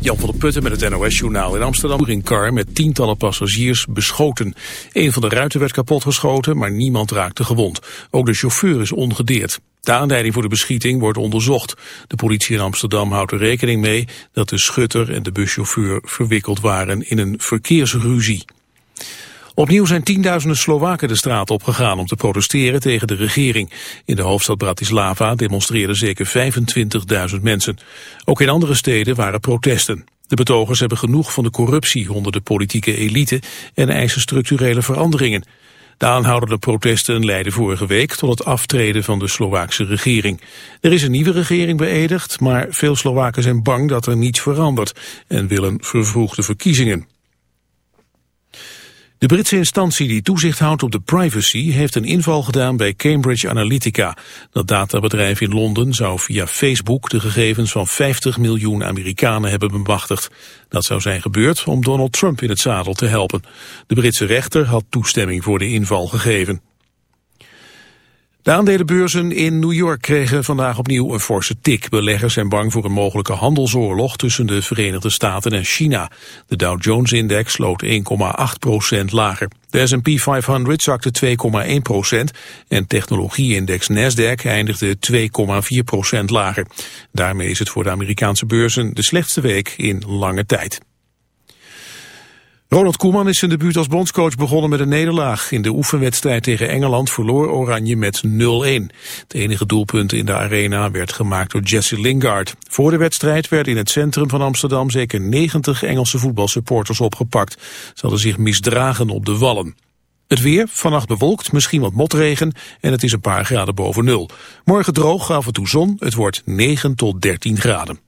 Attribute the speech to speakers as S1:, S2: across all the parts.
S1: Jan van der Putten met het NOS-journaal in Amsterdam. Een car met tientallen passagiers beschoten. Een van de ruiten werd kapotgeschoten, maar niemand raakte gewond. Ook de chauffeur is ongedeerd. De aanleiding voor de beschieting wordt onderzocht. De politie in Amsterdam houdt er rekening mee dat de schutter en de buschauffeur verwikkeld waren in een verkeersruzie. Opnieuw zijn tienduizenden Slowaken de straat opgegaan om te protesteren tegen de regering. In de hoofdstad Bratislava demonstreerden zeker 25.000 mensen. Ook in andere steden waren protesten. De betogers hebben genoeg van de corruptie onder de politieke elite en eisen structurele veranderingen. De aanhoudende protesten leidden vorige week tot het aftreden van de Slovaakse regering. Er is een nieuwe regering beëdigd, maar veel Slowaken zijn bang dat er niets verandert en willen vervroegde verkiezingen. De Britse instantie die toezicht houdt op de privacy heeft een inval gedaan bij Cambridge Analytica. Dat databedrijf in Londen zou via Facebook de gegevens van 50 miljoen Amerikanen hebben bemachtigd. Dat zou zijn gebeurd om Donald Trump in het zadel te helpen. De Britse rechter had toestemming voor de inval gegeven. De aandelenbeurzen in New York kregen vandaag opnieuw een forse tik. Beleggers zijn bang voor een mogelijke handelsoorlog tussen de Verenigde Staten en China. De Dow Jones-index sloot 1,8 procent lager. De S&P 500 zakte 2,1 procent en technologie-index Nasdaq eindigde 2,4 procent lager. Daarmee is het voor de Amerikaanse beurzen de slechtste week in lange tijd. Ronald Koeman is zijn debuut als bondscoach begonnen met een nederlaag. In de oefenwedstrijd tegen Engeland verloor Oranje met 0-1. Het enige doelpunt in de arena werd gemaakt door Jesse Lingard. Voor de wedstrijd werden in het centrum van Amsterdam zeker 90 Engelse voetbalsupporters opgepakt. Ze hadden zich misdragen op de wallen. Het weer, vannacht bewolkt, misschien wat motregen en het is een paar graden boven nul. Morgen droog, af en toe zon, het wordt 9 tot 13 graden.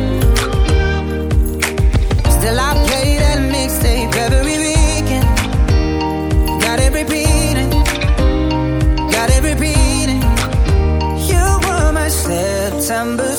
S2: September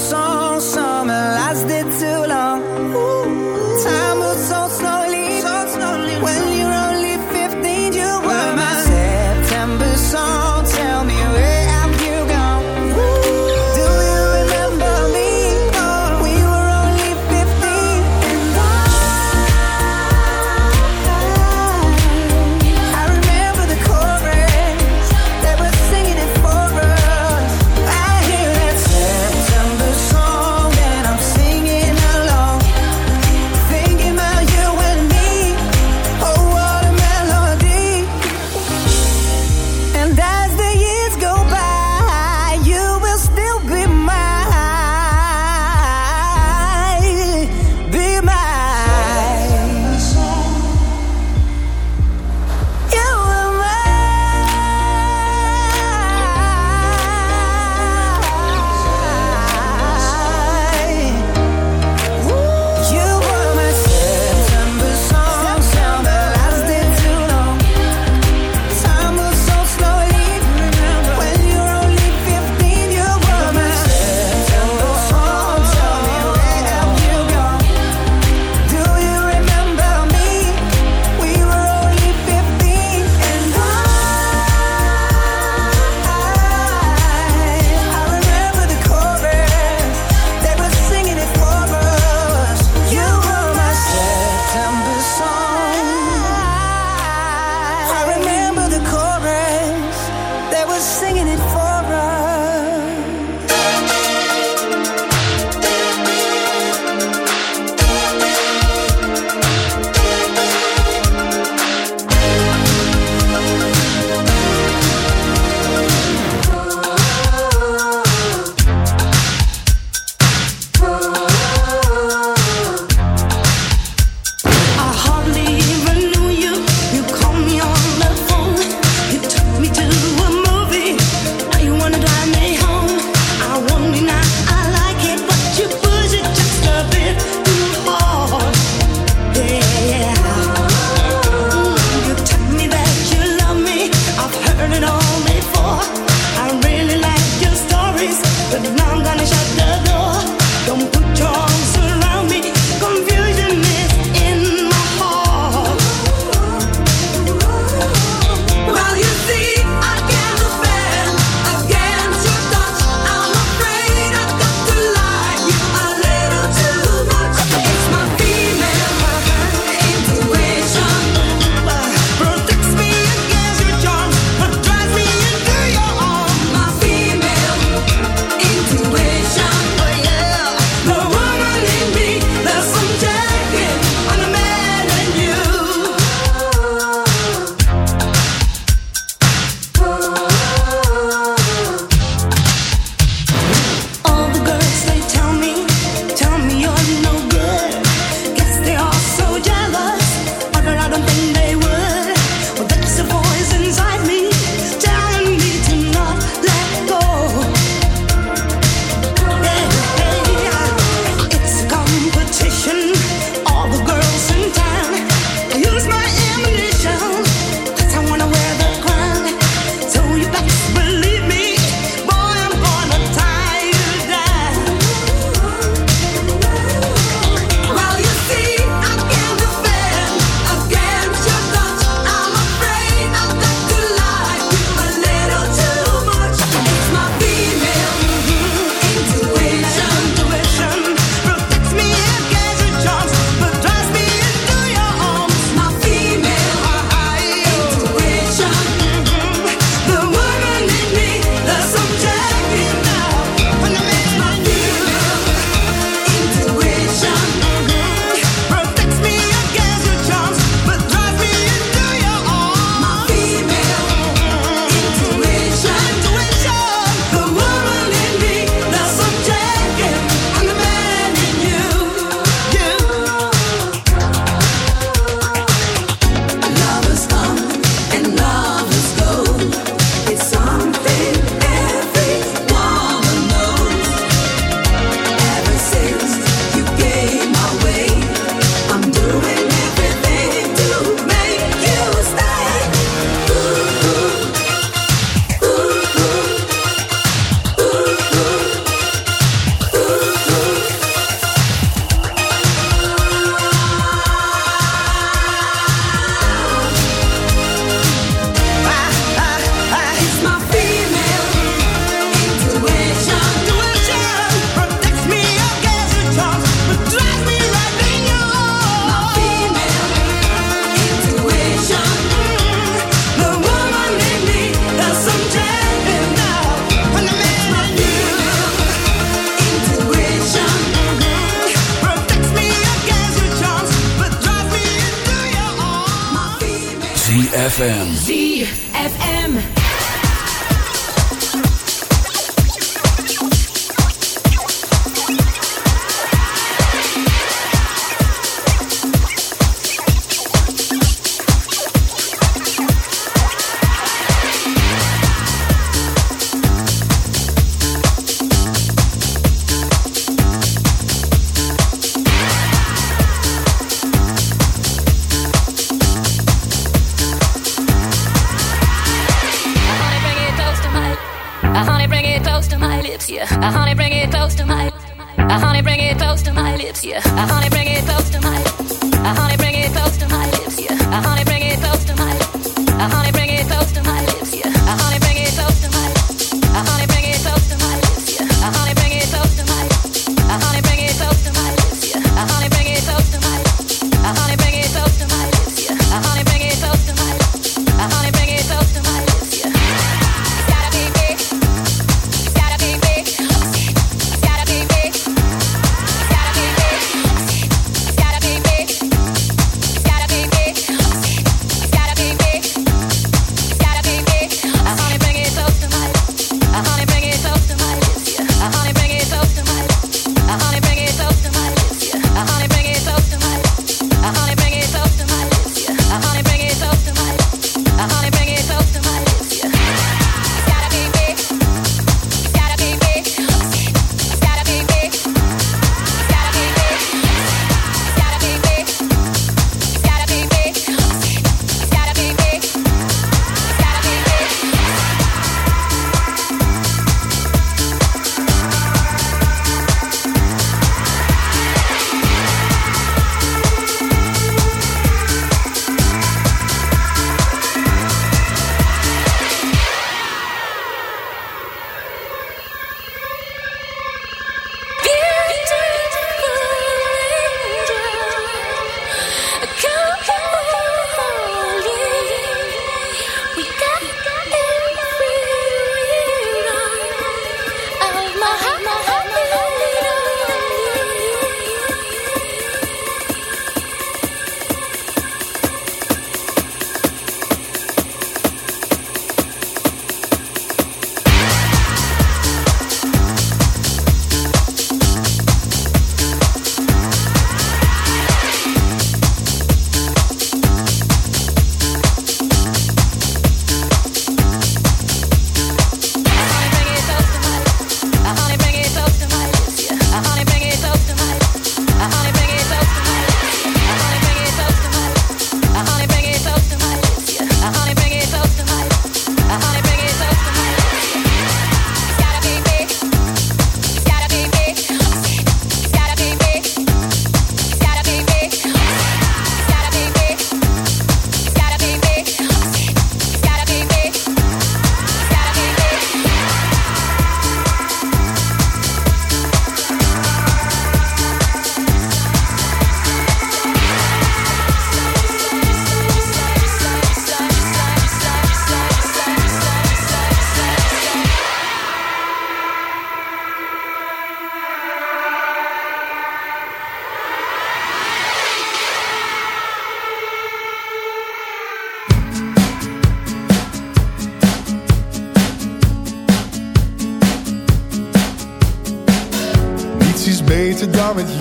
S3: diamonds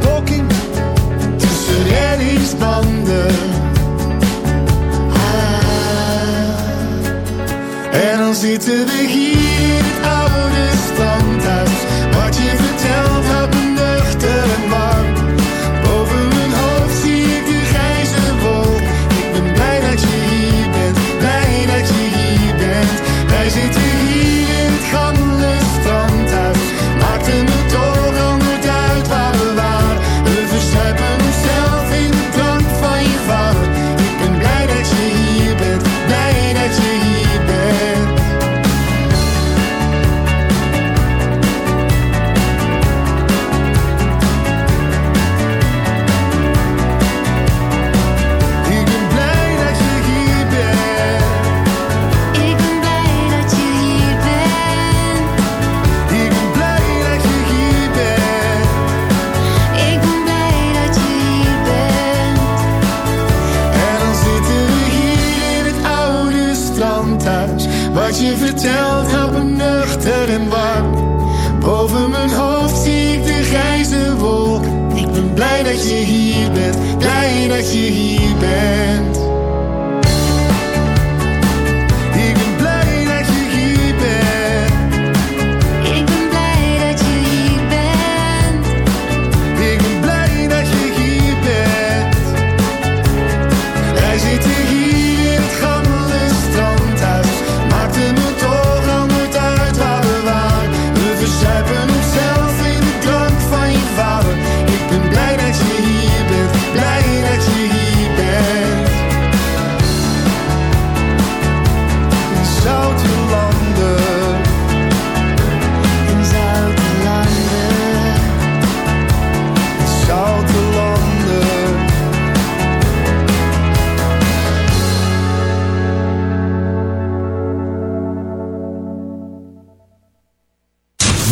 S3: talking tussen reddingsbanden. Ah,
S4: en dan zitten we hier, het oude standaard. Wat je vertelt.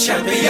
S5: 强的要